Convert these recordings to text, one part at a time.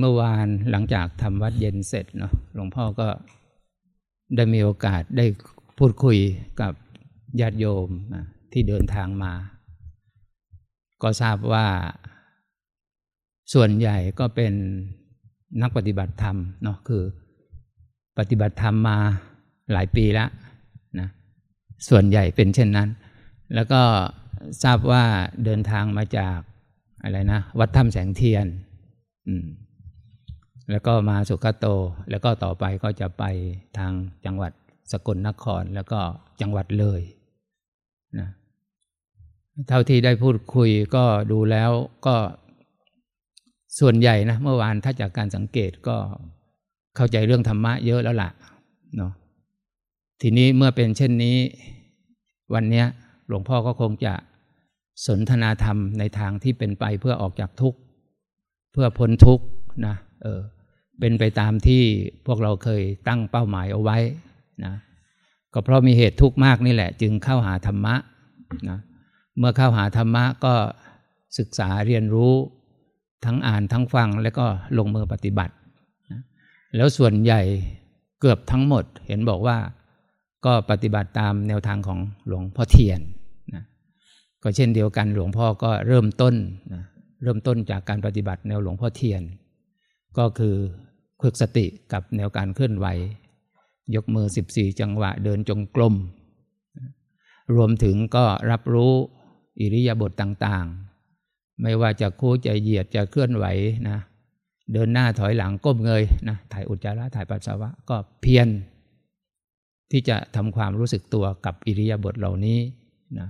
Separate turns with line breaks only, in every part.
เมื่อวานหลังจากทำวัดเย็นเสร็จเนาะหลวงพ่อก็ได้มีโอกาสได้พูดคุยกับญาติโยมที่เดินทางมา ก็ทราบว่าส่วนใหญ่ก็เป็นนักปฏิบัติธรรมเนาะคือ ปฏิบัติธรรมมาหลายปีแล้วนะส่วนใหญ่เป็นเช่นนั้น แล้วก็ทราบว่าเดินทางมาจากอะไรนะ วัดถ้ำแสงเทียน อืม แล้วก็มาสุขโต แล้วก็ต่อไปก็จะไปทางจังหวัดสกลนครแล้วก็จังหวัดเลยนะเท่าที่ได้พูดคุยก็ดูแล้วก็ส่วนใหญ่นะเมื่อวานถ้าจากการสังเกตก็เข้าใจเรื่องธรรมะเยอะแล้วล่ะเนาะทีนี้เมื่อเป็นเช่นนี้ วันนี้หลวงพ่อก็คงจะสนทนาธรรมในทางที่เป็นไปเพื่อออกจากทุกข์ เพื่อพ้นทุกข์นะเออ เป็นไปตามที่พวกเราเคยตั้งเป้าหมายเอาไว้นะก็เพราะมีเหตุทุกข์มากนี่แหละ จึงเข้าหาธรรมะนะเมื่อเข้าหาธรรมะก็ศึกษาเรียนรู้ทั้งอ่านทั้งฟังแล้วก็ลงมือปฏิบัตินะแล้วส่วนใหญ่เกือบทั้งหมดเห็นบอกว่าก็ปฏิบัติตามแนวทางของหลวงพ่อเทียนนะก็เช่นเดียวกันหลวงพ่อก็เริ่มต้นนะเริ่มต้นจากการปฏิบัติแนวหลวงพ่อเทียน ก็คือ ฝึกสติกับแนวการเคลื่อนไหว ยกมือ 14 จังหวะเดินจงกรมรวมถึงก็รับรู้อิริยาบถต่างๆ ไม่ว่าจะคู่จะเหยียดจะเคลื่อนไหวนะเดินหน้าถอยหลังก้มเงยนะถ่ายอุจจาระถ่ายปัสสาวะก็เพียรที่จะทำความรู้สึกตัวกับอิริยาบถเหล่านี้นะ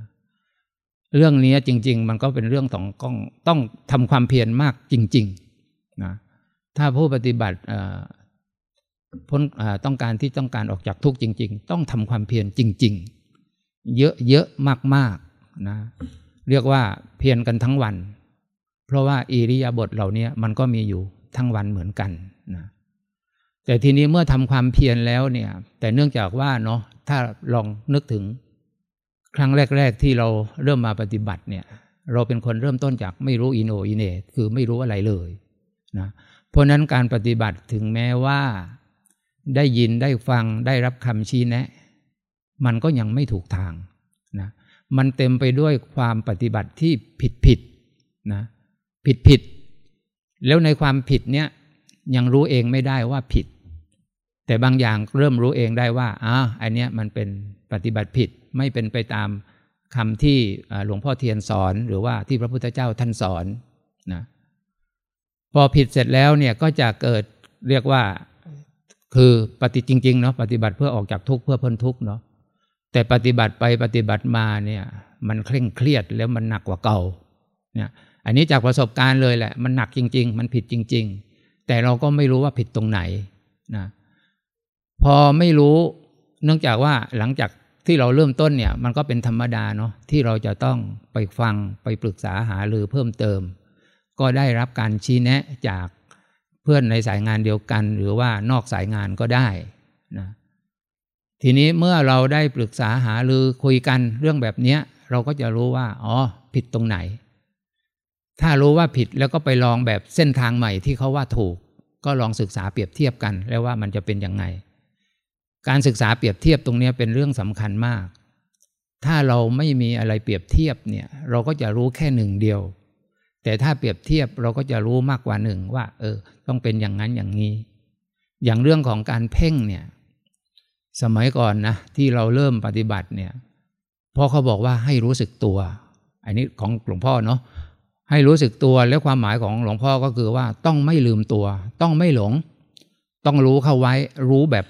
เรื่องนี้จริง ๆ มันก็เป็นเรื่องของต้องต้องทำความเพียรมากจริงๆนะ ถ้าผู้ปฏิบัติพ้นต้องการที่ต้องการออกจากทุกข์จริง ๆ ต้องทำความเพียรจริง ๆ เยอะๆมากๆนะเรียกว่าเพียรกันทั้งวัน เพราะว่าอิริยาบถเหล่านี้มันก็มีอยู่ทั้งวันเหมือนกันนะแต่ทีนี้เมื่อทำความเพียรแล้วเนี่ย แต่เนื่องจากว่าเนาะถ้าลองนึกถึง ครั้งแรก ๆ ที่เราเริ่มมาปฏิบัติเนี่ย เราเป็นคนเริ่มต้นจากไม่รู้อินโนอินเนคือไม่รู้อะไรเลยนะ เพราะนั้นการปฏิบัติถึงแม้ว่า ได้ยินได้ฟังได้รับคำชี้แนะ มันก็ยังไม่ถูกทางนะมันเต็มไปด้วยความปฏิบัติที่ผิดผิดนะผิดผิด แล้วในความผิดเนี้ยยังรู้เองไม่ได้ว่าผิด แต่บางอย่างเริ่มรู้เองได้ว่าอ่าอันเนี้ยมันเป็นปฏิบัติผิดไม่เป็นไปตามคำที่หลวงพ่อเทียนสอน หรือว่าที่พระพุทธเจ้าท่านสอนนะ พอผิดเสร็จแล้วเนี่ยก็จะเกิดเรียกว่าคือปฏิจริงๆเนาะปฏิบัติเพื่อออกจากทุกข์เพื่อพ้นทุกข์เนาะแต่ปฏิบัติไปปฏิบัติมาเนี่ย มันเคร่งเครียดแล้วมันหนักกว่าเก่าเนี่ยอันนี้จากประสบการณ์เลยแหละ มันหนักจริง ๆ มันผิดจริง ๆ แต่เราก็ไม่รู้ว่าผิดตรงไหนนะพอไม่รู้เนื่องจากว่าหลังจากที่เราเริ่มต้นเนี่ย มันก็เป็นธรรมดาเนาะที่เราจะต้องไปฟังไปปรึกษาหาหรือเพิ่มเติม ก็ได้รับการชี้แนะจากเพื่อนในสายงานเดียวกัน หรือว่านอกสายงานก็ได้นะทีนี้เมื่อเราได้ปรึกษาหาหรือคุยกันเรื่องแบบนี้เราก็จะรู้ว่า อ๋อ ผิดตรงไหน ถ้ารู้ว่าผิดแล้วก็ไปลองแบบเส้นทางใหม่ที่เขาว่าถูก ก็ลองศึกษาเปรียบเทียบกัน แล้วว่ามันจะเป็นยังไง การศึกษาเปรียบเทียบตรงนี้เป็นเรื่องสำคัญมาก ถ้าเราไม่มีอะไรเปรียบเทียบเนี่ย เราก็จะรู้แค่หนึ่งเดียว แต่ถ้าเปรียบเทียบเราก็จะรู้มากกว่าหนึ่งว่า เออ ต้องเป็นอย่างนั้นอย่างนี้ อย่างเรื่องของการเพ่งเนี่ย สมัยก่อนนะที่เราเริ่มปฏิบัติเนี่ยพ่อเขาบอกว่าให้รู้สึกตัว อันนี้ของหลวงพ่อเนาะให้รู้สึกตัวแล้วความหมายของหลวงพ่อก็คือว่าต้องไม่ลืมตัว ต้องไม่หลง ต้องรู้เข้าไว้ รู้แบบ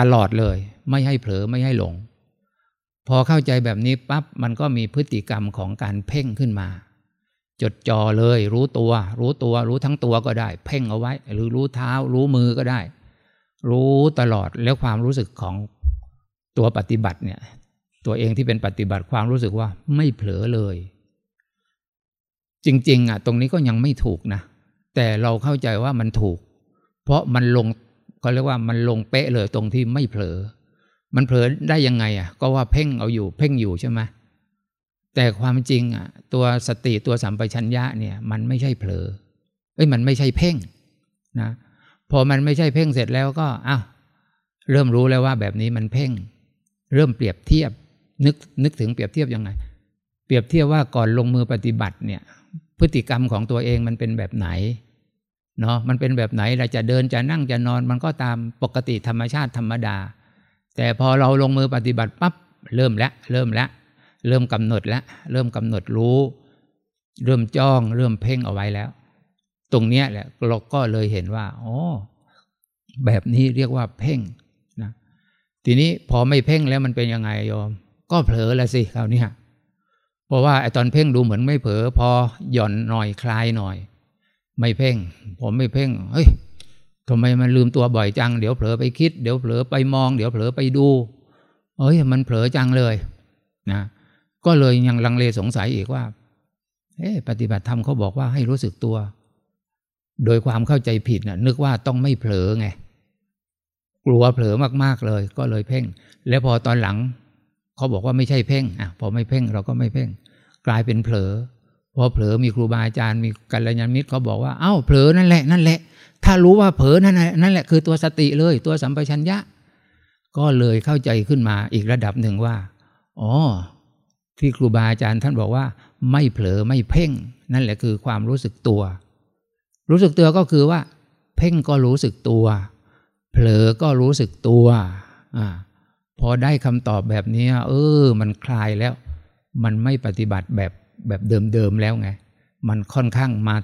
ตลอดเลย ไม่ให้เผลอไม่ให้หลง พอเข้าใจแบบนี้ปั๊บมันก็มีพฤติกรรมของการเพ่งขึ้นมา จดจ่อเลย รู้ตัว รู้ตัว รู้ทั้งตัวก็ได้ เพ่งเอาไว้ หรือรู้เท้า รู้มือก็ได้ รู้ตลอดแล้วความรู้สึกของตัวปฏิบัติเนี่ย ตัวเองที่เป็นปฏิบัติความรู้สึกว่าไม่เผลอเลย จริง ๆ อะ ตรงนี้ก็ยังไม่ถูกนะ แต่เราเข้าใจว่ามันถูก เพราะมันลงเขาเรียกว่ามันลงเป๊ะเลยตรงที่ไม่เผลอ มันเผลอได้ยังไงอะ ก็ว่าเพ่งเอาอยู่ เพ่งอยู่ใช่ไหม แต่ความจริงอะ ตัวสติตัวสัมปชัญญะเนี่ย มันไม่ใช่เผลอเอ้ยมันไม่ใช่เพ่งนะพอมันไม่ใช่เพ่งเสร็จแล้วก็อ้าวเริ่มรู้แล้วว่าแบบนี้มันเพ่ง เริ่มเปรียบเทียบ นึกนึกถึงเปรียบเทียบยังไง เปรียบเทียบว่าก่อนลงมือปฏิบัติเนี่ย พฤติกรรมของตัวเองมันเป็นแบบไหนเนาะมันเป็นแบบไหนเราจะเดินจะนั่งจะนอน มันก็ตามปกติธรรมชาติธรรมดา แต่พอเราลงมือปฏิบัติปั๊บเริ่มแล้วเริ่มแล้ว เริ่มกำหนดแล้ว เริ่มกำหนดรู้ เริ่มจ้อง เริ่มเพ่งเอาไว้แล้ว ตรงเนี้ยแหละเราก็เลยเห็นว่าอ๋อแบบนี้เรียกว่าเพ่งนะทีนี้พอไม่เพ่งแล้วมันเป็นยังไงโยม ก็เผลอละสิคราวนี้เพราะว่าไอ้ตอนเพ่งดูเหมือนไม่เผลอพอหย่อนหน่อยคลายหน่อย ไม่เพ่ง ผมไม่เพ่งเฮ้ยทำไมมันลืมตัวบ่อยจัง เดี๋ยวเผลอไปคิด เดี๋ยวเผลอไปมอง เดี๋ยวเผลอไปดู เอ้ย มันเผลอจังเลย นะ ก็เลยยังลังเลสงสัยอีกว่า เอ๊ปฏิบัติธรรมเขาบอกว่าให้รู้สึกตัว โดยความเข้าใจผิดนะ่ะ นึกว่าต้องไม่เผลอไง กลัวเผลอมากๆเลย ก็เลยเพ่ง แล้วพอตอนหลังเขาบอกว่าไม่ใช่เพ่ง อะ พอไม่เพ่งเราก็ไม่เพ่ง กลายเป็นเผลอ พอเผลอมีครูบาอาจารย์มีกัลยาณมิตรเขาบอกว่า เอ้าเผลอนั่นแหละนั่นแหละ ถ้ารู้ว่าเผลอนั่นแหละนั่นแหละคือตัวสติเลย ตัวสัมปชัญญะ ก็เลยเข้าใจขึ้นมาอีกระดับหนึ่งว่า อ๋อ ที่ครูบาอาจารย์ท่านบอกว่า ไม่เผลอไม่เพ่ง นั่นแหละคือความรู้สึกตัว รู้สึกตัวก็คือว่า เพ่งก็รู้สึกตัว เผลอก็รู้สึกตัวอพอได้คำตอบแบบนี้ เออ มันคลายแล้ว มันไม่ปฏิบัติแบบแบบเดิมๆแล้วไง มันค่อนข้างมา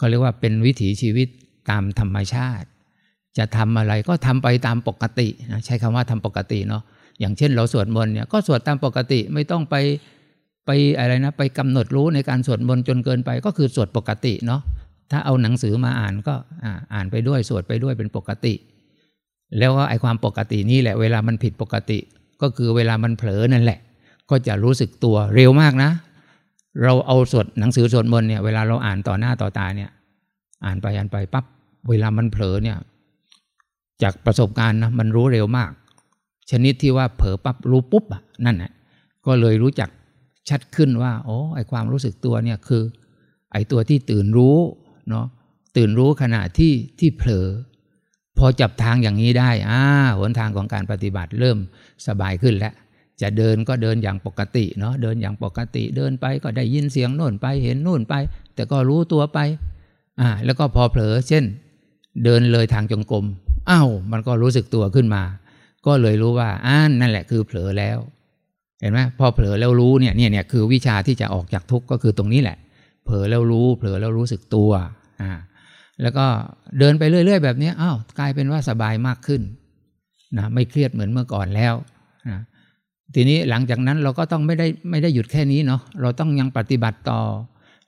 ก็เรียกว่าเป็นวิถีชีวิตตามธรรมชาติ จะทำอะไรก็ทำไปตามปกตินะใช้คำว่าทำปกติเนาะอย่างเช่นเราสวดมนต์เนี่ยก็สวดตามปกติไม่ต้องไป ไปอะไรนะไปกำหนดรู้ในการสวดมนต์จนเกินไปก็คือสวดปกติเนาะถ้าเอาหนังสือมาอ่านก็อ่านไปด้วยสวดไปด้วยเป็นปกติ แล้วก็ไอความปกตินี่แหละ เวลามันผิดปกติ ก็คือเวลามันเผลอนั่นแหละ ก็จะรู้สึกตัวเร็วมากนะ เราเอาสวดหนังสือสวดมนต์เนี่ยเวลาเราอ่านต่อหน้าต่อตาเนี่ย อ่านไปอ่านไปปั๊บเวลามันเผลอเนี่ย จากประสบการณ์นะมันรู้เร็วมาก ชนิดที่ว่าเผลอปั๊บรู้ปุ๊บอะนั่นแหละก็เลยรู้จัก ชัดขึ้นว่าโอ้ไอความรู้สึกตัวเนี่ยคือ ไอตัวที่ตื่นรู้เนาะตื่นรู้ขณะที่ที่เผลอ พอจับทางอย่างนี้ได้อ่าหนทางของการปฏิบัติเริ่มสบายขึ้นแล้วจะเดินก็เดินอย่างปกติเนาะเดินอย่างปกติเดินไปก็ได้ยินเสียงโน่นไปเห็นนู่นไป แต่ก็รู้ตัวไปอ่าแล้วก็พอเผลอ เช่น เดินเลยทางจงกรมอ้าวมันก็รู้สึกตัวขึ้นมา ก็เลยรู้ว่าอ่านั่นแหละคือเผลอแล้ว เห็นไหมพอเผลอแล้วรู้เนี่ยเนี่ยเนี่ยคือวิชาที่จะออกจากทุกข์ก็คือตรงนี้แหละ เผลอแล้วรู้ เผลอแล้วรู้สึกตัวอ่าแล้วก็เดินไปเรื่อย ๆ แบบนี้อ้าวกลายเป็นว่าสบายมากขึ้นนะไม่เครียดเหมือนเมื่อก่อนแล้วนะทีนี้หลังจากนั้นเราก็ต้องไม่ได้ไม่ได้หยุดแค่นี้เนาะเราต้องยังปฏิบัติต่อ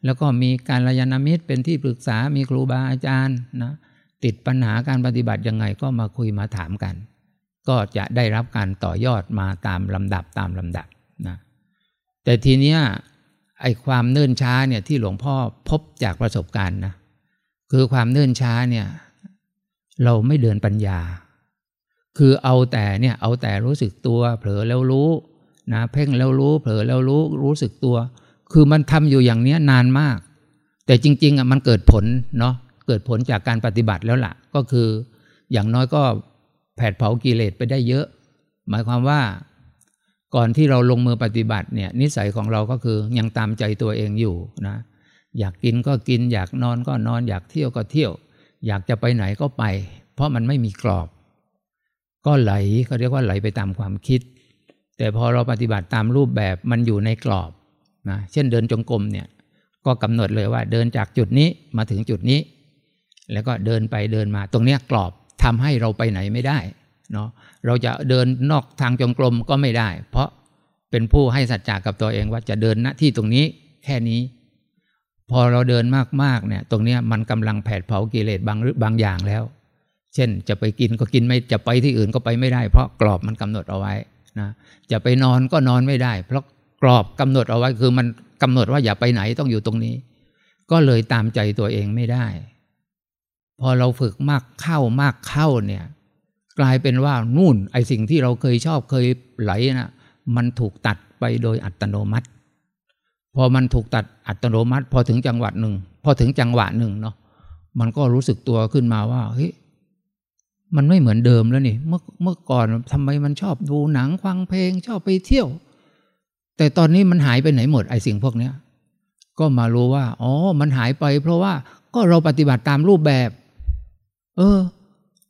แล้วก็มีการระยานามิตรเป็นที่ปรึกษามีครูบาอาจารย์นะติดปัญหาการปฏิบัติยังไงก็มาคุยมาถามกัน ก็จะได้รับการต่อยอดมาตามลำดับตามลำดับนะแต่ทีเนี้ยไอความเนิ่นช้าเนี่ยที่หลวงพ่อพบจากประสบการณ์นะคือความเนื่นช้าเนี่ย เราไม่เดินปัญญา คือเอาแต่เนี่ยเอาแต่รู้สึกตัวเผลอแล้วรู้นะเพ่งแล้วรู้ เผลอแล้วรู้รู้สึกตัว คือมันทำอยู่อย่างเนี้ยนานมาก แต่จริง ๆอะมันเกิดผลเนาะเกิดผลจากการปฏิบัติแล้วล่ะ ก็คืออย่างน้อยก็ แผดเผากิเลสไปได้เยอะ หมายความว่าก่อนที่เราลงมือปฏิบัติเนี่ยนิสัยของเราก็คือยังตามใจตัวเองอยู่นะอยากกินก็กิน อยากนอนก็นอน อยากเที่ยวก็เที่ยว อยากจะไปไหนก็ไป เพราะมันไม่มีกรอบ ก็ไหลเขาเรียกว่าไหลไปตามความคิด แต่พอเราปฏิบัติตามรูปแบบมันอยู่ในกรอบนะเช่นเดินจงกรมเนี่ยก็กำหนดเลยว่าเดินจากจุดนี้มาถึงจุดนี้ แล้วก็เดินไปเดินมาตรงเนี้ยกรอบ ทำให้เราไปไหนไม่ได้เนาะเราจะเดินนอกทางจงกรมก็ไม่ได้ เพราะเป็นผู้ให้สัจจะกับตัวเองว่าจะเดินณที่ตรงนี้แค่นี้ พอเราเดินมากๆเนี่ย ตรงเนี้ยมันกำลังแผดเผากิเลสบางบางอย่างแล้ว เช่นจะไปกินก็กินไม่จะไปที่อื่นก็ไปไม่ได้ เพราะกรอบมันกำหนดเอาไว้นะจะไปนอนก็นอนไม่ได้ เพราะกรอบกำหนดเอาไว้คือมันกำหนดว่าอย่าไปไหนต้องอยู่ตรงนี้ ก็เลยตามใจตัวเองไม่ได้ อเราฝึกมากเข้ามากเข้าเนี่ย กลายเป็นว่านู่นไอสิ่งที่เราเคยชอบเคยไหลนะมันถูกตัดไปโดยอัตโนมัติ พอมันถูกตัดอัตโนมัติ พอถึงจังหวะหนึ่ง พอถึงจังหวะหนึ่งเนาะมันก็รู้สึกตัวขึ้นมาว่าเฮ้ยมันไม่เหมือนเดิมแล้วนี่เมื่อเมื่อก่อนทำไมมันชอบดูหนังฟังเพลง ชอบไปเที่ยว แต่ตอนนี้มันหายไปไหนหมดไอสิ่งพวกเนี้ยก็มารู้ว่า อ๋อ มันหายไปเพราะว่าก็เราปฏิบัติตามรูปแบบ เออ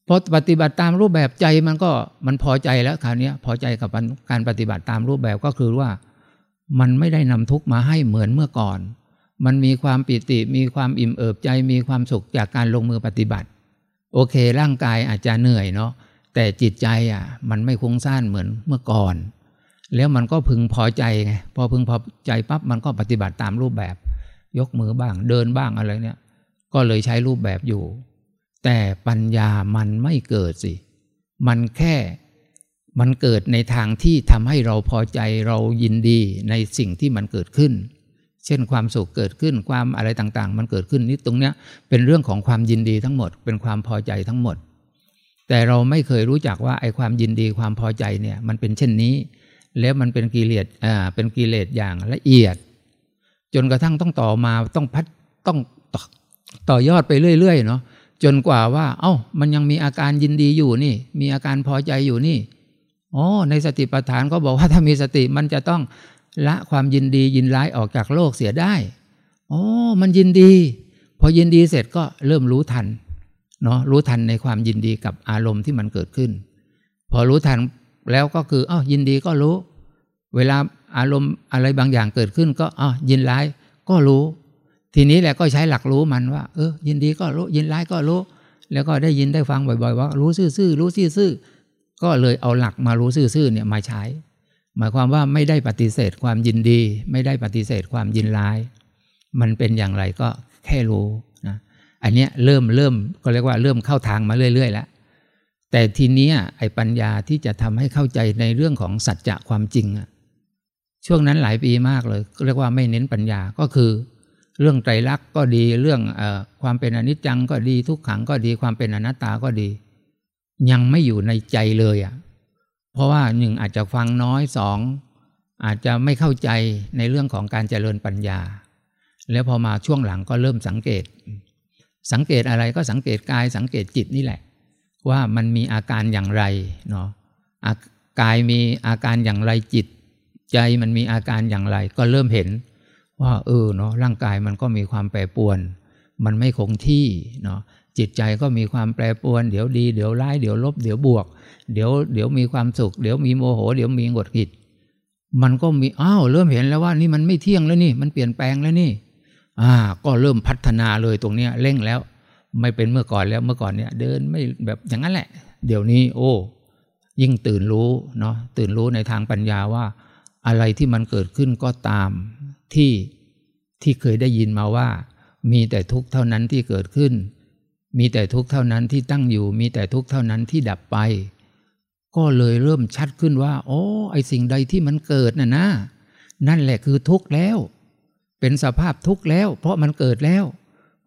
พอปฏิบัติตามรูปแบบใจมันก็มันพอใจแล้วคราวนี้พอใจกับการปฏิบัติตามรูปแบบก็คือว่า มันไม่ได้นำทุกมาให้เหมือนเมื่อก่อน มันมีความปิติมีความอิ่มเอิบใจมีความสุขจากการลงมือปฏิบัติ โอเค ร่างกายอาจจะเหนื่อยเนาะแต่จิตใจอะ มันไม่คุ้งซ่านเหมือนเมื่อก่อน แล้วมันก็พึงพอใจไงพอพึงพอใจปั๊บมันก็ปฏิบัติตามรูปแบบ ยกมือบ้างเดินบ้างอะไรเนี่ย ก็เลยใช้รูปแบบอยู่ แต่ปัญญามันไม่เกิดสิ มันแค่มันเกิดในทางที่ทำให้เราพอใจเรายินดีในสิ่งที่มันเกิดขึ้น เช่นความสุขเกิดขึ้นความอะไรต่างๆ มันเกิดขึ้นนี่ตรงเนี้ยเป็นเรื่องของความยินดีทั้งหมด เป็นความพอใจทั้งหมด แต่เราไม่เคยรู้จักว่าไอ้ความยินดีความพอใจเนี่ยมันเป็นเช่นนี้ แล้วมันเป็นกิเลสอ่าเป็นกิเลสอย่างละเอียด จนกระทั่งต้องต่อมาต้องพัดต้องต่อยอดไปเรื่อยๆเนาะ จนกว่าว่า เอา้า มันยังมีอาการยินดีอยู่นี่ มีอาการพอใจอยู่นี่อ๋อในสติปัฏฐานก็บอกว่าถ้ามีสติมันจะต้องละความยินดียินร้ายออกจากโลกเสียได้อ๋อมันยินดี พอยินดีเสร็จก็เริ่มรู้ทันเนาะรู้ทันในความยินดีกับอารมณ์ที่มันเกิดขึ้น พอรู้ทันแล้วก็คืออ้าวยินดีก็รู้ เวลาอารมณ์อะไรบางอย่างเกิดขึ้น ก็อ้าวยินร้ายก็รู้ ทีนี้แหละก็ใช้หลักรู้มันว่า เออ ยินดีก็รู้ ยินร้ายก็รู้ แล้วก็ได้ยินได้ฟังบ่อย ๆ ว่า รู้ซื่อๆรู้ซื่อๆก็เลยเอาหลักมารู้ซื่อๆเนี่ยมาใช้ หมายความว่าไม่ได้ปฏิเสธความยินดี ไม่ได้ปฏิเสธความยินร้าย มันเป็นอย่างไรก็แค่รู้นะอันเนี้ยเริ่มเริ่มก็เรียกว่าเริ่มเข้าทางมาเรื่อยๆแล้วแต่ทีนี้ไอ้ปัญญาที่จะทำให้เข้าใจในเรื่องของสัจจะความจริงอะช่วงนั้นหลายปีมากเลย เรียกว่าไม่เน้นปัญญาก็คือ เรื่องไตรลักษณ์ก็ดีเรื่องอความเป็นอนิจจังก็ดีทุกขังก็ดีความเป็นอนัตตาก็ดี ยังไม่อยู่ในใจเลยอะ เพราะว่าหนึ่งอาจจะฟังน้อยสองอาจจะไม่เข้าใจในเรื่องของการเจริญปัญญา แล้วพอมาช่วงหลังก็เริ่มสังเกต สังเกตอะไรก็สังเกตกายสังเกตจิตนี่แหละ ว่ามันมีอาการอย่างไรเนาะกายมีอาการอย่างไรจิต ใจมันมีอาการอย่างไร ก็เริ่มเห็น ว่าเออเนาะร่างกายมันก็มีความแปรปรวน มันไม่คงที่เนาะจิตใจก็มีความแปรปรวน เดี๋ยวดีเดี๋ยวร้ายเดี๋ยวลบเดี๋ยวบวก เดี๋ยวเดี๋ยวมีความสุข เดี๋ยวมีโมโห เดี๋ยวมีหงดหิดมันก็มีอ้าวเริ่มเห็นแล้วว่านี่มันไม่เที่ยงแล้วนี่มันเปลี่ยนแปลงแล้วนี่ อ่า ก็เริ่มพัฒนาเลยตรงเนี้ยเร่งแล้ว ไม่เป็นเมื่อก่อนแล้วเมื่อก่อนเนี่ย เดินไม่แบบอย่างนั้นแหละ เดี๋ยวนี้ โอ้ ยิ่งตื่นรู้เนาะตื่นรู้ในทางปัญญาว่า อะไรที่มันเกิดขึ้นก็ตาม ที่ที่เคยได้ยินมาว่า มีแต่ทุกข์เท่านั้นที่เกิดขึ้น มีแต่ทุกข์เท่านั้นที่ตั้งอยู่ มีแต่ทุกข์เท่านั้นที่ดับไป ก็เลยเริ่มชัดขึ้นว่า โอ้ไอสิ่งใดที่มันเกิดน่ะนะ นั่นแหละคือทุกข์แล้ว เป็นสภาพทุกข์แล้ว เพราะมันเกิดแล้ว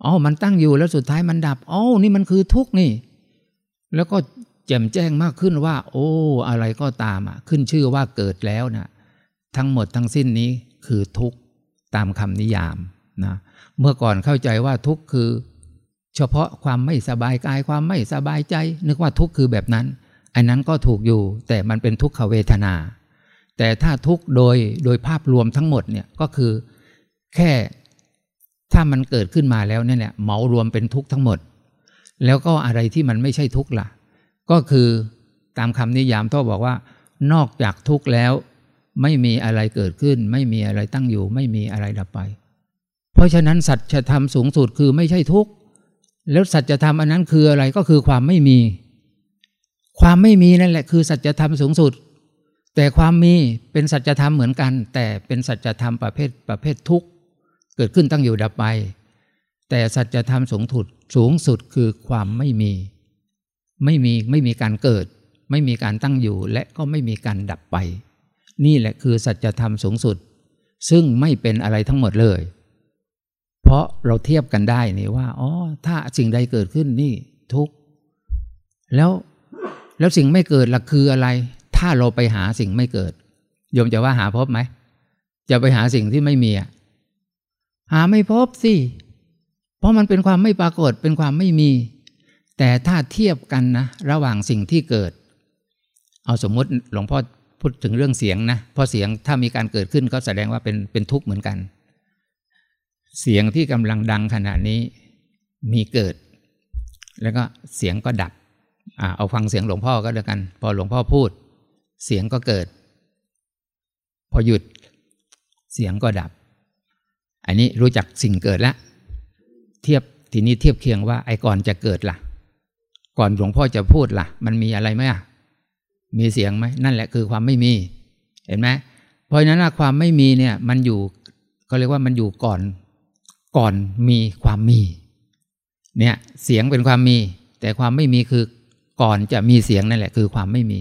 อ๋อมันตั้งอยู่แล้วสุดท้ายมันดับอ๋อนี่มันคือทุกข์นี่ แล้วก็แจ่มแจ้งมากขึ้นว่า โอ้ อะไรก็ตามอะ ขึ้นชื่อว่าเกิดแล้วนะทั้งหมดทั้งสิ้นนี้คือทุกข์ ตามคำนิยามนะเมื่อก่อนเข้าใจว่าทุกข์คือ เฉพาะความไม่สบายกายความไม่สบายใจ นึกว่าทุกข์คือแบบนั้นอันนั้นก็ถูกอยู่แต่มันเป็นทุกขเวทนา แต่ถ้าทุกข์โดยโดยภาพรวมทั้งหมดเนี่ยก็คือแค่ถ้ามันเกิดขึ้นมาแล้วเนี่ยแหละเหมารวมเป็นทุกข์ทั้งหมด แล้วก็อะไรที่มันไม่ใช่ทุกข์ล่ะ ก็คือตามคำนิยามท่อบอกว่า นอกจากทุกข์แล้ว ไม่มีอะไรเกิดขึ้น ไม่มีอะไรตั้งอยู่ ไม่มีอะไรดับไป เพราะฉะนั้นสัจธรรมสูงสุดคือไม่ใช่ทุกข์ แล้วสัจธรรมอันนั้นคืออะไรก็คือความไม่มี ความไม่มีนั่นแหละคือสัจธรรมสูงสุด แต่ความมีเป็นสัจธรรมเหมือนกัน แต่เป็นสัจธรรมประเภทประเภททุกข์ เกิดขึ้นตั้งอยู่ดับไป แต่สัจธรรมสูงสุดสูงสุดคือความไม่มี ไม่มีไม่มีการเกิด ไม่มีการตั้งอยู่และก็ไม่มีการดับไป นี่แหละคือสัจธรรมสูงสุด ซึ่งไม่เป็นอะไรทั้งหมดเลย เพราะเราเทียบกันได้นี่ว่าอ๋อถ้าสิ่งใดเกิดขึ้นนี่ทุกแล้วแล้วสิ่งไม่เกิดล่ะคืออะไร ถ้าเราไปหาสิ่งไม่เกิดโยมจะว่าหาพบไหมจะไปหาสิ่งที่ไม่มีอะหาไม่พบสิ เพราะมันเป็นความไม่ปรากฏเป็นความไม่มี แต่ถ้าเทียบกันนะ ระหว่างสิ่งที่เกิด เอาสมมติหลวงพ่อ พูดถึงเรื่องเสียงนะเพราะเสียงถ้ามีการเกิดขึ้นก็แสดงว่าเป็นเป็นทุกข์เหมือนกัน เสียงที่กำลังดังขณะนี้มีเกิด แล้วก็เสียงก็ดับอเอาฟังเสียงหลวงพ่อก็แล้วกัน พอหลวงพ่อพูด เสียงก็เกิด พอหยุดเสียงก็ดับ อันนี้รู้จักสิ่งเกิดแล้ว เทียบทีนี้เทียบเคียงว่าไอ้ก่อนจะเกิดละ่ะ ก่อนหลวงพ่อจะพูดละ่ะ มันมีอะไรไหมอะ มีเสียงไหมนั่นแหละคือความไม่มี เห็นไหมเพราะฉะนั้นความไม่มีเนี่ย มันอยู่ก็เรียกว่ามันอยู่ก่อน ก่อนมีความมี เนี่ยเสียงเป็นความมี แต่ความไม่มีคือก่อนจะมีเสียงนั่นแหละ คือความไม่มี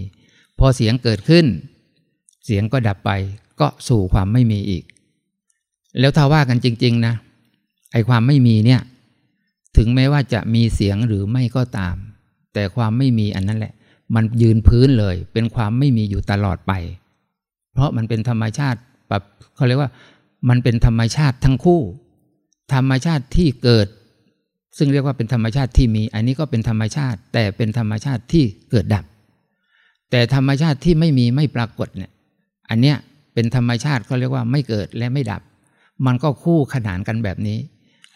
พอเสียงเกิดขึ้น เสียงก็ดับไปก็สู่ความไม่มีอีก แล้วถ้าว่ากันจริง ๆ นะไอความไม่มีเนี่ย ถึงแม้ว่าจะมีเสียงหรือไม่ก็ตาม แต่ความไม่มีอันนั้นแหละ มันยืนพื้นเลย เป็นความไม่มีอยู่ตลอดไป เพราะมันเป็นธรรมชาติแบบเขาเรียกว่ามันเป็นธรรมชาติทั้งคู่ ธรรมชาติที่เกิด ซึ่งเรียกว่าเป็นธรรมชาติที่มี อันนี้ก็เป็นธรรมชาติ แต่เป็นธรรมชาติที่เกิดดับ แต่ธรรมชาติที่ไม่มีไม่ปรากฏเนี่ยอันเนี้ยเป็นธรรมชาติเขาเรียกว่าไม่เกิดและไม่ดับ มันก็คู่ขนานกันแบบนี้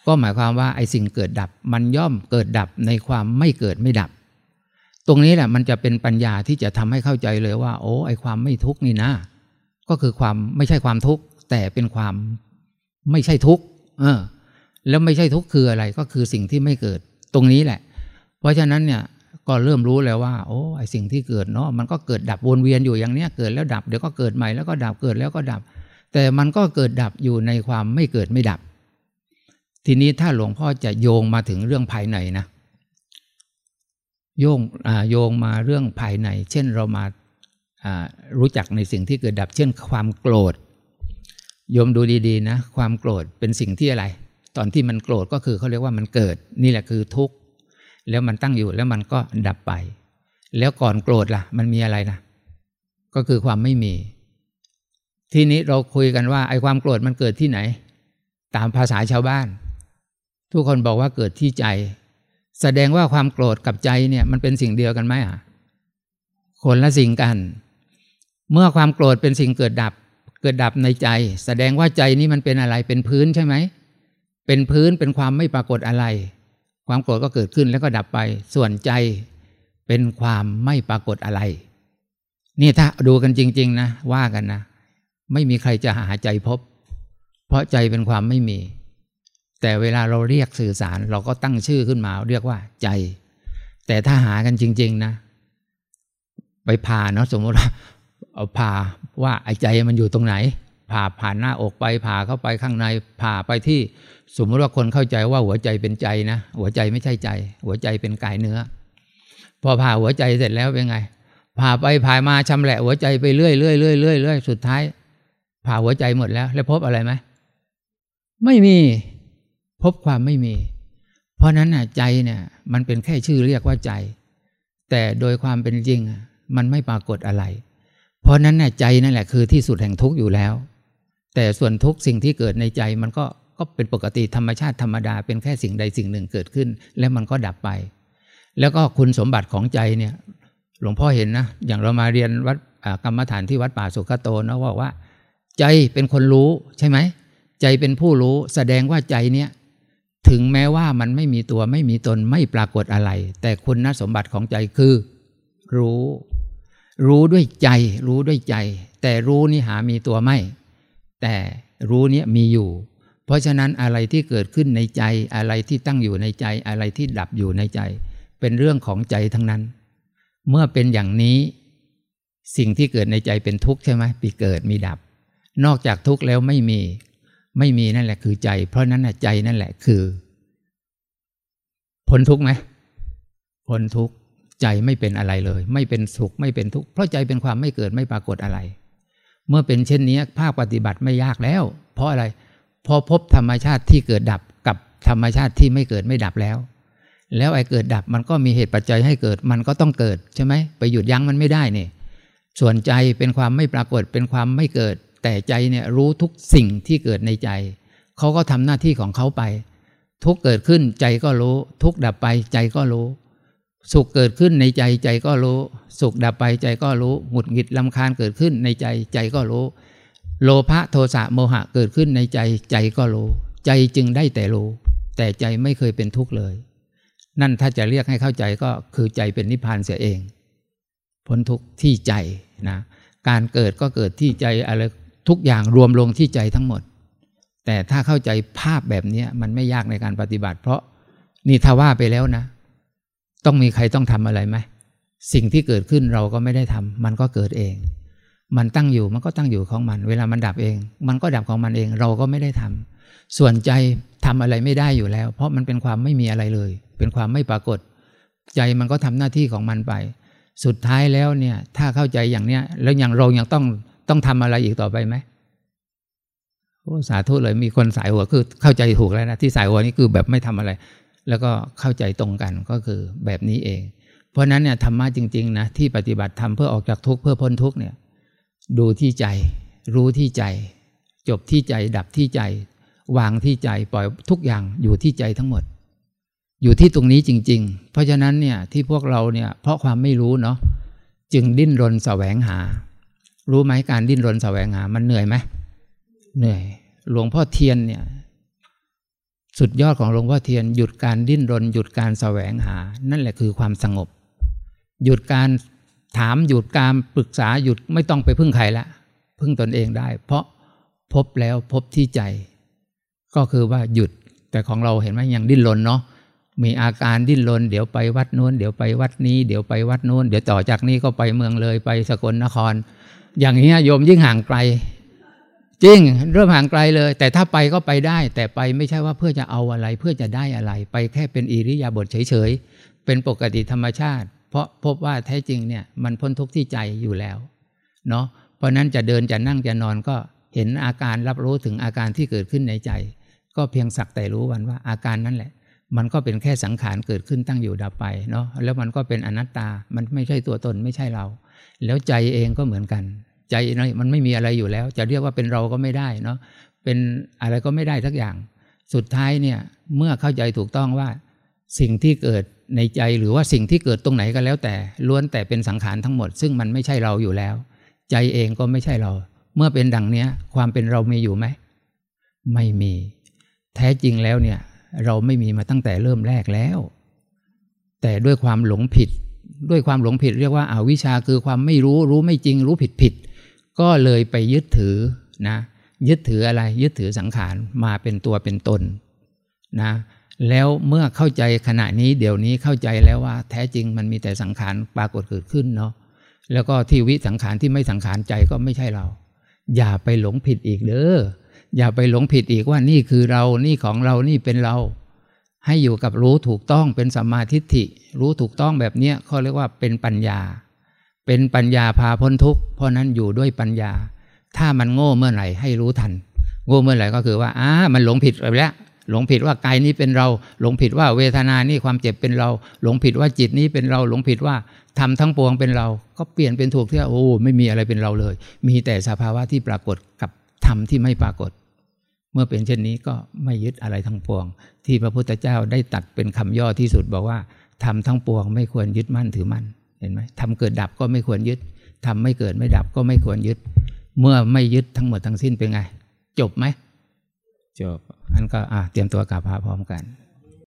ก็หมายความว่าไอ้สิ่งเกิดดับ มันย่อมเกิดดับในความไม่เกิดไม่ดับ ตรงนี้แหละมันจะเป็นปัญญาที่จะทำให้เข้าใจเลยว่า โอ้ไอความไม่ทุกข์นี่นะ ก็คือความไม่ใช่ความทุกข์ แต่เป็นความไม่ใช่ทุกข์เออ แล้วไม่ใช่ทุกข์คืออะไรก็คือสิ่งที่ไม่เกิด ตรงนี้แหละ เพราะฉะนั้นเนี่ยก็เริ่มรู้แล้วว่า โอ้ไอสิ่งที่เกิดเนาะมันก็เกิดดับวนเวียนอยู่อย่างเนี้ยเกิดแล้วดับเดี๋ยวก็เกิดใหม่แล้วก็ดับเกิดแล้วก็ดับ แต่มันก็เกิดดับอยู่ในความไม่เกิดไม่ดับ ทีนี้ถ้าหลวงพ่อจะโยงมาถึงเรื่องภายในนะ โยงโยงมาเรื่องภายใน เช่นเรามารู้จักในสิ่งที่เกิดดับ เช่นความโกรธ โยมดูดีๆนะ ความโกรธเป็นสิ่งที่อะไร ตอนที่มันโกรธก็คือเขาเรียกว่ามันเกิด นี่แหละคือทุกข์ แล้วมันตั้งอยู่แล้วมันก็ดับไป แล้วก่อนโกรธล่ะ มันมีอะไรนะก็คือความไม่มี ทีนี้เราคุยกันว่าไอ้ความโกรธมันเกิดที่ไหน ตามภาษาชาวบ้าน ทุกคนบอกว่าเกิดที่ใจ แสดงว่าความโกรธกับใจเนี่ยมันเป็นสิ่งเดียวกันไหมอะคนละสิ่งกัน เมื่อความโกรธเป็นสิ่งเกิดดับ เกิดดับในใจ แสดงว่าใจนี้มันเป็นอะไรเป็นพื้นใช่ไหมเป็นพื้นเป็นความไม่ปรากฏอะไร ความโกรธก็เกิดขึ้นแล้วก็ดับไป ส่วนใจเป็นความไม่ปรากฏอะไร นี่ถ้าดูกันจริง ๆ นะ ว่ากันนะ ไม่มีใครจะหาใจพบ เพราะใจเป็นความไม่มี แต่เวลาเราเรียกสื่อสาร เราก็ตั้งชื่อขึ้นมา เรียกว่าใจ แต่ถ้าหากันจริง ๆ นะ ไปผ่าเนาะสมมติว่าเอาผ่าว่าไอ้ใจมันอยู่ตรงไหน ผ่าผ่านหน้าอกไปผ่าเข้าไปข้างใน ผ่าไปที่สมมติว่าคนเข้าใจว่าหัวใจเป็นใจนะ หัวใจไม่ใช่ใจ หัวใจเป็นกายเนื้อ พอผ่าหัวใจเสร็จแล้วเป็นไง ผ่าไปผ่ามาชำแหละหัวใจไปเรื่อยเรื่อยเรื่อยเรื่อยเรื่อยสุดท้าย ผ่าหัวใจหมดแล้ว แล้วพบอะไรไหมไม่มี บความไม่มี เพราะนั้นน่ะใจเนี่ย มันเป็นแค่ชื่อเรียกว่าใจ แต่โดยความเป็นจริง มันไม่ปรากฏอะไร เพราะนั้นน่ะใจนั่นแหละคือที่สุดแห่งทุกข์อยู่แล้ว แต่ส่วนทุกสิ่งที่เกิดในใจมันก็ก็เป็นปกติธรรมชาติธรรมดาเป็นแค่สิ่งใดสิ่งหนึ่งเกิดขึ้น แล้วมันก็ดับไป แล้วก็คุณสมบัติของใจเนี่ย หลวงพ่อเห็นนะอย่างเรามาเรียนวัดกรรมฐานที่วัดป่าสุขโตนะบอกว่า ใจเป็นคนรู้ใช่ไหมใจเป็นผู้รู้แสดงว่าใจเนี่ย ถึงแม้ว่ามันไม่มีตัวไม่มีตนไม่ปรากฏอะไร แต่คุณสมบัติของใจคือ รู้ รู้ด้วยใจ รู้ด้วยใจ แต่รู้นี่หามีตัวไม่ แต่รู้นี้มีอยู่ เพราะฉะนั้นอะไรที่เกิดขึ้นในใจอะไรที่ตั้งอยู่ในใจอะไรที่ดับอยู่ในใจ เป็นเรื่องของใจทั้งนั้น เมื่อเป็นอย่างนี้สิ่งที่เกิดในใจเป็นทุกข์ใช่ไหมปีเกิดมีดับ นอกจากทุกข์แล้วไม่มี ไม่มีนั่นแหละคือใจ เพราะนั้นใจนั่นแหละคือพ้นทุกไหมพ้นทุกใจไม่เป็นอะไรเลย ไม่เป็นสุขไม่เป็นทุกข์เพราะใจเป็นความไม่เกิดไม่ปรากฏอะไร เมื่อเป็นเช่นนี้ภาคปฏิบัติไม่ยากแล้ว เพราะอะไรพอพบธรรมชาติที่เกิดดับกับธรรมชาติที่ไม่เกิดไม่ดับแล้ว แล้วไอ้เกิดดับมันก็มีเหตุปัจจัยให้เกิดมันก็ต้องเกิดใช่ไหมไปหยุดยั้งมันไม่ได้เนี่ยส่วนใจเป็นความไม่ปรากฏเป็นความไม่เกิด แต่ใจเนี่ยรู้ทุกสิ่งที่เกิดในใจ เขาก็ทำหน้าที่ของเขาไป ทุกเกิดขึ้นใจก็รู้ ทุกดับไปใจก็รู้ สุขเกิดขึ้นในใจใจก็รู้ สุขดับไปใจก็รู้ หงุดหงิดลำคาญเกิดขึ้นในใจใจก็รู้ โลภะโทสะโมหะเกิดขึ้นในใจใจก็รู้ ใจจึงได้แต่รู้ แต่ใจไม่เคยเป็นทุกข์เลย นั่นถ้าจะเรียกให้เข้าใจก็คือใจเป็นนิพพานเสียเองพ้นทุกข์ที่ใจนะการเกิดก็เกิดที่ใจอะไร ทุกอย่างรวมลงที่ใจทั้งหมด แต่ถ้าเข้าใจภาพแบบนี้มันไม่ยากในการปฏิบัติ เพราะนี่ถ้าว่าไปแล้วนะ ต้องมีใครต้องทำอะไรไหมสิ่งที่เกิดขึ้นเราก็ไม่ได้ทำมันก็เกิดเอง มันตั้งอยู่มันก็ตั้งอยู่ของมัน เวลามันดับเอง มันก็ดับของมันเอง เราก็ไม่ได้ทำส่วนใจทำอะไรไม่ได้อยู่แล้ว เพราะมันเป็นความไม่มีอะไรเลย เป็นความไม่ปรากฏ ใจมันก็ทำหน้าที่ของมันไป สุดท้ายแล้วเนี่ย ถ้าเข้าใจอย่างเนี้ย แล้วอย่างเรายังต้อง ต้องทำอะไรอีกต่อไปไหมโอ้สาธุเลยมีคนสายหัวคือเข้าใจถูกแล้วนะที่สายหัวนี่คือแบบไม่ทำอะไร แล้วก็เข้าใจตรงกันก็คือแบบนี้เอง เพราะนั้นเนี่ยธรรมะจริง ๆ นะที่ปฏิบัติทำเพื่อออกจากทุกข์เพื่อพ้นทุกข์เนี่ย ดูที่ใจ รู้ที่ใจ จบที่ใจดับที่ใจ วางที่ใจปล่อยทุกอย่างอยู่ที่ใจทั้งหมด อยู่ที่ตรงนี้จริง ๆ เพราะฉะนั้นเนี่ยที่พวกเราเนี่ยเพราะความไม่รู้เนาะจึงดิ้นรนแสวงหา รู้ไหมการดิ้นรนแสวงหา มันเหนื่อยไหมเหนื่อย หลวงพ่อเทียนเนี่ย สุดยอดของหลวงพ่อเทียน หยุดการดิ้นรน หยุดการแสวงหา นั่นแหละคือความสงบ หยุดการถามหยุดการปรึกษาหยุดไม่ต้องไปพึ่งใครละพึ่งตนเองได้ เพราะพบแล้วพบที่ใจ ก็คือว่าหยุด แต่ของเราเห็นไหมยังดิ้นรนเนาะมีอาการดิ้นรนเดี๋ยวไปวัดนู้น เดี๋ยวไปวัดนี้ เดี๋ยวไปวัดนู้น เดี๋ยวต่อจากนี้ก็ไปเมืองเลยไปสกลนคร อย่างนี้โยมยิ่งห่างไกล จริง เริ่มห่างไกลเลย แต่ถ้าไปก็ไปได้ แต่ไปไม่ใช่ว่าเพื่อจะเอาอะไร เพื่อจะได้อะไร ไปแค่เป็นอิริยาบถเฉยๆเป็นปกติธรรมชาติ เพราะพบว่าแท้จริงเนี่ยมันพ้นทุกข์ที่ใจอยู่แล้วเนาะเพราะนั้นจะเดินจะนั่งจะนอนก็เห็นอาการรับรู้ถึงอาการที่เกิดขึ้นในใจ ก็เพียงสักแต่รู้วันว่าอาการนั้นแหละ มันก็เป็นแค่สังขารเกิดขึ้นตั้งอยู่ดับไปเนาะแล้วมันก็เป็นอนัตตามันไม่ใช่ตัวตนไม่ใช่เรา แล้วใจเองก็เหมือนกัน ใจมันไม่มีอะไรอยู่แล้ว จะเรียกว่าเป็นเราก็ไม่ได้เนาะเป็นอะไรก็ไม่ได้ทักอย่าง สุดท้ายเนี่ยเมื่อเข้าใจถูกต้องว่า สิ่งที่เกิดในใจหรือว่าสิ่งที่เกิดตรงไหนก็แล้วแต่ล้วนแต่เป็นสังขารทั้งหมด ซึ่งมันไม่ใช่เราอยู่แล้ว ใจเองก็ไม่ใช่เรา เมื่อเป็นดังเนี้ย ความเป็นเรามีอยู่ไหมไม่มี แท้จริงแล้วเนี่ย เราไม่มีมาตั้งแต่เริ่มแรกแล้ว แต่ด้วยความหลงผิด ด้วยความหลงผิดเรียกว่าอาวิชชาคือความไม่รู้รู้ไม่จริงรู้ผิดผิดก็เลยไปยึดถือนะยึดถืออะไรยึดถือสังขารมาเป็นตัวเป็นตนนะแล้วเมื่อเข้าใจขณะนี้เดี๋ยวนี้เข้าใจแล้วว่า แท้จริงมันมีแต่สังขารปรากฏเกิดขึ้นเนาะแล้วก็ที่วิสังขารที่ไม่สังขารใจก็ไม่ใช่เรา อย่าไปหลงผิดอีกเด้ออย่าไปหลงผิดอีกว่านี่คือเรานี่ของเรานี่เป็นเรา ให้อยู่กับรู้ถูกต้องเป็นสัมมาทิฏฐิ รู้ถูกต้องแบบเนี้ยเขาเรียกว่าเป็นปัญญา เป็นปัญญาพาพ้นทุกข์เพราะนั้นอยู่ด้วยปัญญา ถ้ามันโง่เมื่อไหร่ให้รู้ทัน โง่เมื่อไหร่ก็คือว่าอ่ามันหลงผิดไปแล้วหลงผิดว่ากายนี้เป็นเรา หลงผิดว่าเวทนานี่ความเจ็บเป็นเรา หลงผิดว่าจิตนี้เป็นเรา หลงผิดว่าทำทั้งปวงเป็นเรา ก็เปลี่ยนเป็นถูกที่โอ้ไม่มีอะไรเป็นเราเลย มีแต่สภาวะที่ปรากฏกับธรรมที่ไม่ปรากฏ มื่อเป็นเช่นนี้ก็ไม่ยึดอะไรทั้งปวง ที่พระพุทธเจ้าได้ตัดเป็นคำย่อที่สุดบอกว่าทำทั้งปวงไม่ควรยึดมั่นถือมั่นเห็นไหมทำเกิดดับก็ไม่ควรยึดทำไม่เกิดไม่ดับก็ไม่ควรยึด เมื่อไม่ยึดทั้งหมดทั้งสิ้นเป็นไง จบไหมจบอันก็อะเตรียมตัวกลับพาพร้อมกัน